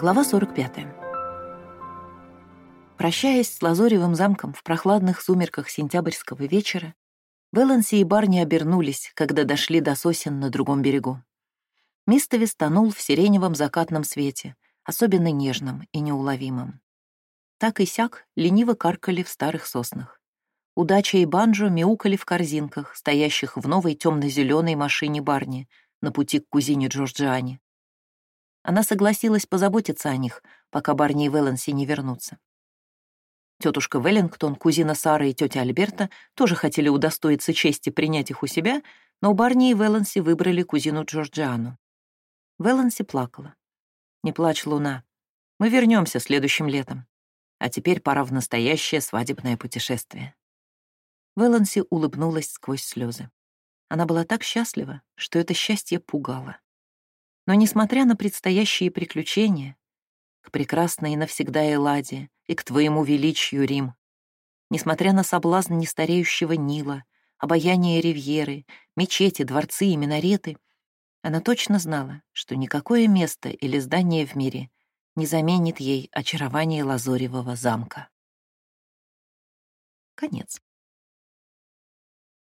Глава 45. Прощаясь с Лазоревым замком в прохладных сумерках сентябрьского вечера, Вэланси и Барни обернулись, когда дошли до сосен на другом берегу. Мистовис тонул в сиреневом закатном свете, особенно нежном и неуловимом. Так и сяк лениво каркали в старых соснах. Удача и Банджо мяукали в корзинках, стоящих в новой темно-зеленой машине Барни на пути к кузине Джорджиане. Она согласилась позаботиться о них, пока Барни и Вэланси не вернутся. Тетушка Веллингтон, кузина Сары и тетя Альберта тоже хотели удостоиться чести принять их у себя, но Барни и Вэланси выбрали кузину Джорджиану. Вэланси плакала. «Не плачь, Луна. Мы вернемся следующим летом. А теперь пора в настоящее свадебное путешествие». Вэланси улыбнулась сквозь слезы. Она была так счастлива, что это счастье пугало. Но, несмотря на предстоящие приключения, к прекрасной навсегда Эладе и к твоему величию, Рим, несмотря на соблазн нестареющего Нила, обаяние ривьеры, мечети, дворцы и минареты, она точно знала, что никакое место или здание в мире не заменит ей очарование Лазоревого замка. Конец.